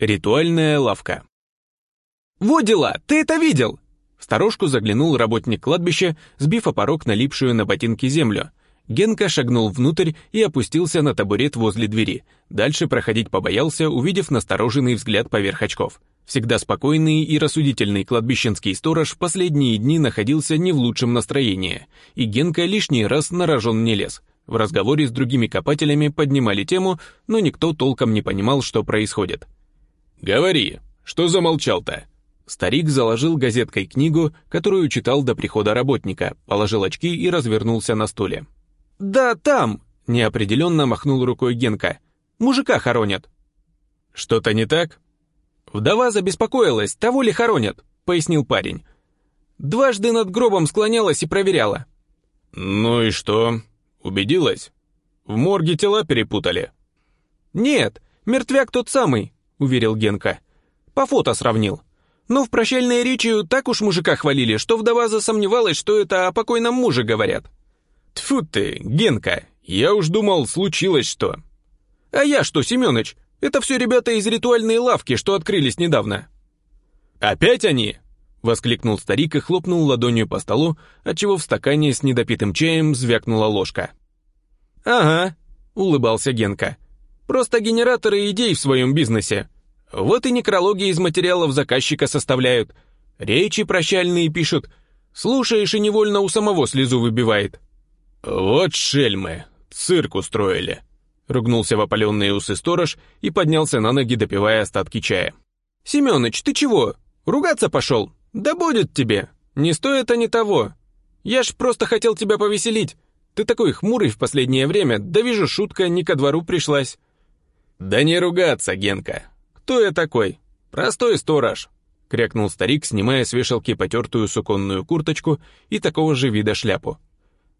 Ритуальная лавка. «Вот дела! Ты это видел!» В сторожку заглянул работник кладбища, сбив о порог налипшую на ботинки землю. Генка шагнул внутрь и опустился на табурет возле двери. Дальше проходить побоялся, увидев настороженный взгляд поверх очков. Всегда спокойный и рассудительный кладбищенский сторож в последние дни находился не в лучшем настроении, и Генка лишний раз на рожон не лез. В разговоре с другими копателями поднимали тему, но никто толком не понимал, что происходит. «Говори, что замолчал-то?» Старик заложил газеткой книгу, которую читал до прихода работника, положил очки и развернулся на стуле. «Да там!» — неопределенно махнул рукой Генка. «Мужика хоронят». «Что-то не так?» «Вдова забеспокоилась, того ли хоронят», — пояснил парень. «Дважды над гробом склонялась и проверяла». «Ну и что? Убедилась? В морге тела перепутали?» «Нет, мертвяк тот самый», уверил Генка. По фото сравнил. Но в прощальной речи так уж мужика хвалили, что вдова засомневалась, что это о покойном муже говорят. Тфу ты, Генка, я уж думал, случилось что. А я что, Семёныч, это все ребята из ритуальной лавки, что открылись недавно. Опять они? Воскликнул старик и хлопнул ладонью по столу, отчего в стакане с недопитым чаем звякнула ложка. «Ага», — улыбался Генка. Просто генераторы идей в своем бизнесе. Вот и некрологи из материалов заказчика составляют. Речи прощальные пишут. Слушаешь и невольно у самого слезу выбивает. «Вот шельмы, цирк устроили», — ругнулся в опаленные усы сторож и поднялся на ноги, допивая остатки чая. «Семёныч, ты чего? Ругаться пошел? Да будет тебе. Не стоит они того. Я ж просто хотел тебя повеселить. Ты такой хмурый в последнее время, да вижу, шутка не ко двору пришлась». «Да не ругаться, Генка! Кто я такой? Простой сторож!» — крякнул старик, снимая с вешалки потертую суконную курточку и такого же вида шляпу.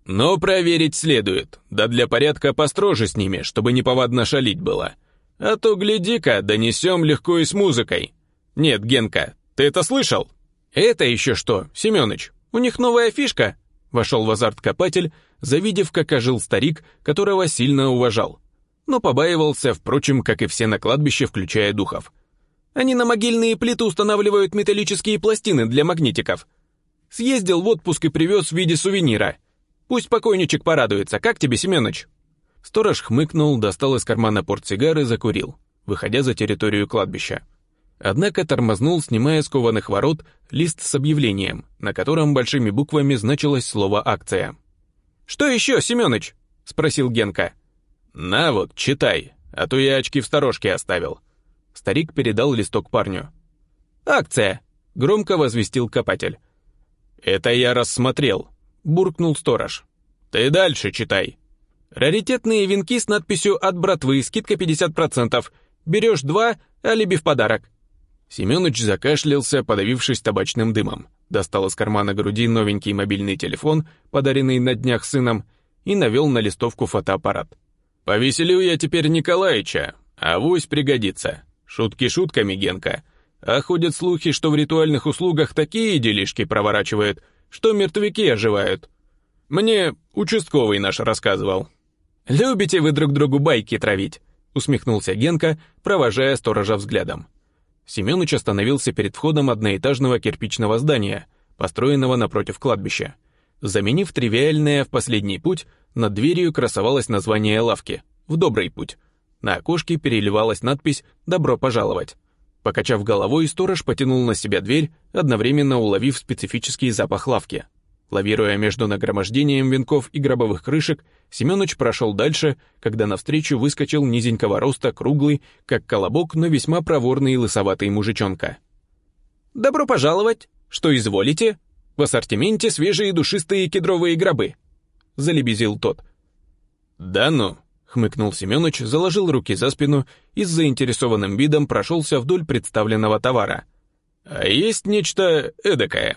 «Но проверить следует, да для порядка построже с ними, чтобы неповадно шалить было. А то, гляди-ка, донесем легко и с музыкой. Нет, Генка, ты это слышал?» «Это еще что, Семеныч? У них новая фишка?» Вошел в азарт копатель, завидев, как ожил старик, которого сильно уважал но побаивался, впрочем, как и все на кладбище, включая духов. Они на могильные плиты устанавливают металлические пластины для магнитиков. Съездил в отпуск и привез в виде сувенира. Пусть покойничек порадуется, как тебе, Семенович?» Сторож хмыкнул, достал из кармана портсигар и закурил, выходя за территорию кладбища. Однако тормознул, снимая с кованых ворот лист с объявлением, на котором большими буквами значилось слово «акция». «Что еще, Семенович?» — спросил Генка. «На вот, читай, а то я очки в сторожке оставил». Старик передал листок парню. «Акция!» — громко возвестил копатель. «Это я рассмотрел», — буркнул сторож. «Ты дальше читай». «Раритетные венки с надписью «От братвы», скидка 50%. Берешь два, алиби в подарок». Семёныч закашлялся, подавившись табачным дымом. Достал из кармана груди новенький мобильный телефон, подаренный на днях сыном, и навел на листовку фотоаппарат. Повеселю я теперь Николаича, а вось пригодится. Шутки шутками, Генка. А ходят слухи, что в ритуальных услугах такие делишки проворачивают, что мертвяки оживают. Мне участковый наш рассказывал. «Любите вы друг другу байки травить», — усмехнулся Генка, провожая сторожа взглядом. Семёныч остановился перед входом одноэтажного кирпичного здания, построенного напротив кладбища. Заменив тривиальное в последний путь, над дверью красовалось название лавки «В добрый путь». На окошке переливалась надпись «Добро пожаловать». Покачав головой, сторож потянул на себя дверь, одновременно уловив специфический запах лавки. Лавируя между нагромождением венков и гробовых крышек, Семёныч прошел дальше, когда навстречу выскочил низенького роста, круглый, как колобок, но весьма проворный и лысоватый мужичонка. «Добро пожаловать! Что изволите?» В ассортименте свежие душистые кедровые гробы», — залебезил тот. «Да ну», — хмыкнул Семёныч, заложил руки за спину и с заинтересованным видом прошелся вдоль представленного товара. «А есть нечто эдакое?»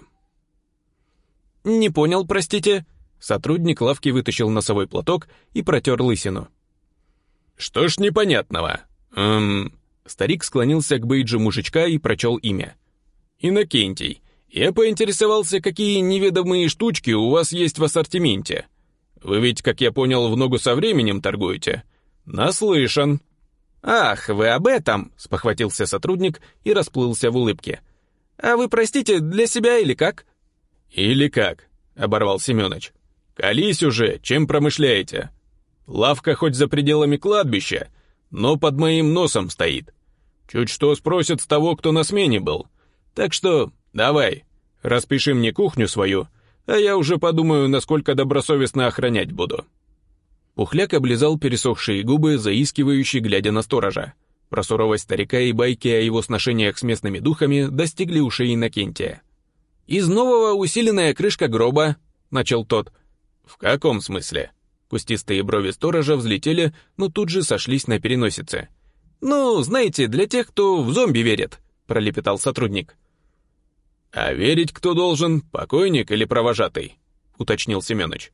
«Не понял, простите». Сотрудник лавки вытащил носовой платок и протер лысину. «Что ж непонятного? Эм...» Старик склонился к бейджу мужичка и прочел имя. «Иннокентий. Я поинтересовался, какие неведомые штучки у вас есть в ассортименте. Вы ведь, как я понял, в ногу со временем торгуете? Наслышан. «Ах, вы об этом!» — спохватился сотрудник и расплылся в улыбке. «А вы, простите, для себя или как?» «Или как?» — оборвал Семёныч. «Колись уже, чем промышляете? Лавка хоть за пределами кладбища, но под моим носом стоит. Чуть что спросят с того, кто на смене был. Так что давай, распиши мне кухню свою, а я уже подумаю, насколько добросовестно охранять буду». Пухляк облизал пересохшие губы, заискивающие, глядя на сторожа. Про суровость старика и байки о его сношениях с местными духами достигли ушей Иннокентия. «Из нового усиленная крышка гроба», — начал тот. «В каком смысле?» Кустистые брови сторожа взлетели, но тут же сошлись на переносице. «Ну, знаете, для тех, кто в зомби верит», — пролепетал сотрудник. «А верить кто должен, покойник или провожатый?» — уточнил Семёныч.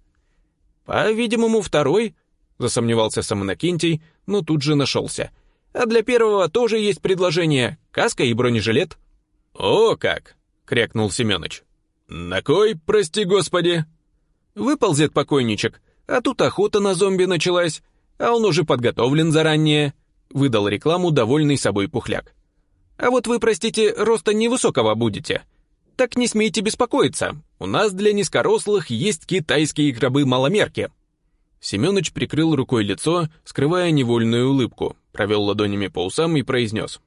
«По-видимому, второй», — засомневался сам Иннокентий, но тут же нашелся. «А для первого тоже есть предложение — каска и бронежилет». «О как!» — крякнул Семёныч. «На кой, прости господи?» «Выползет покойничек, а тут охота на зомби началась, а он уже подготовлен заранее», — выдал рекламу довольный собой пухляк. «А вот вы, простите, роста невысокого будете. Так не смейте беспокоиться, у нас для низкорослых есть китайские гробы-маломерки». Семёныч прикрыл рукой лицо, скрывая невольную улыбку, провел ладонями по усам и произнес.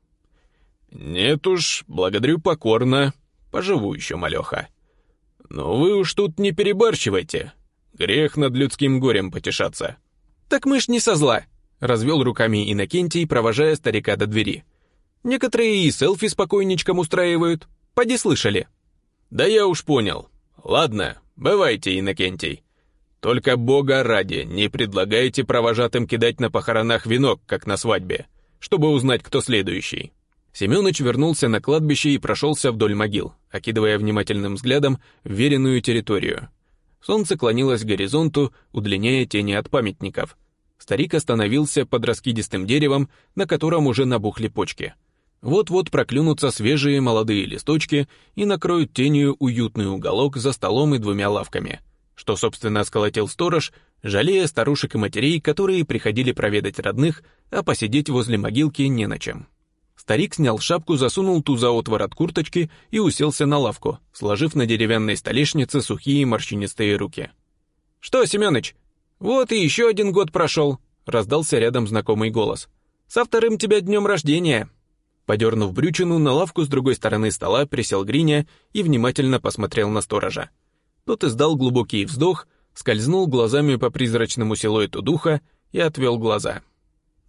«Нет уж, благодарю покорно, поживу еще, малеха. Но вы уж тут не перебарщивайте, грех над людским горем потешаться». «Так мы ж не со зла», — развел руками Иннокентий, провожая старика до двери. «Некоторые и селфи спокойничком устраивают, поди слышали». «Да я уж понял. Ладно, бывайте, Иннокентий. Только бога ради, не предлагайте провожатым кидать на похоронах венок, как на свадьбе, чтобы узнать, кто следующий». Семёныч вернулся на кладбище и прошелся вдоль могил, окидывая внимательным взглядом веренную территорию. Солнце клонилось к горизонту, удлиняя тени от памятников. Старик остановился под раскидистым деревом, на котором уже набухли почки. Вот-вот проклюнутся свежие молодые листочки и накроют тенью уютный уголок за столом и двумя лавками, что, собственно, сколотил сторож, жалея старушек и матерей, которые приходили проведать родных, а посидеть возле могилки не на чем. Старик снял шапку, засунул ту за отворот курточки и уселся на лавку, сложив на деревянной столешнице сухие морщинистые руки. «Что, Семёныч, вот и еще один год прошел», — раздался рядом знакомый голос. «Со вторым тебя днем рождения!» Подернув брючину, на лавку с другой стороны стола присел Гриня и внимательно посмотрел на сторожа. Тот издал глубокий вздох, скользнул глазами по призрачному силуэту духа и отвел глаза.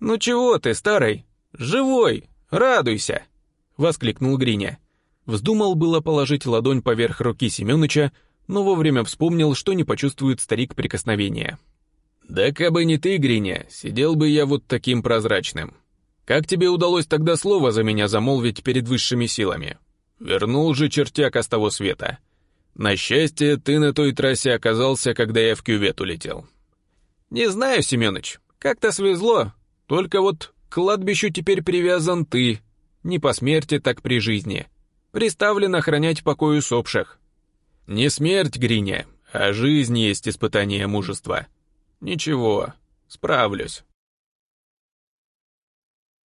«Ну чего ты, старый? Живой! Радуйся!» — воскликнул Гриня. Вздумал было положить ладонь поверх руки Семёныча, но вовремя вспомнил, что не почувствует старик прикосновения. «Да кабы не ты, Гриня, сидел бы я вот таким прозрачным», как тебе удалось тогда слово за меня замолвить перед высшими силами? Вернул же чертяка с того света. На счастье, ты на той трассе оказался, когда я в кювет улетел. Не знаю, Семёныч, как-то свезло. Только вот к кладбищу теперь привязан ты. Не по смерти, так при жизни. Приставлен охранять покой усопших. Не смерть, Гриня, а жизнь есть испытание мужества. Ничего, справлюсь.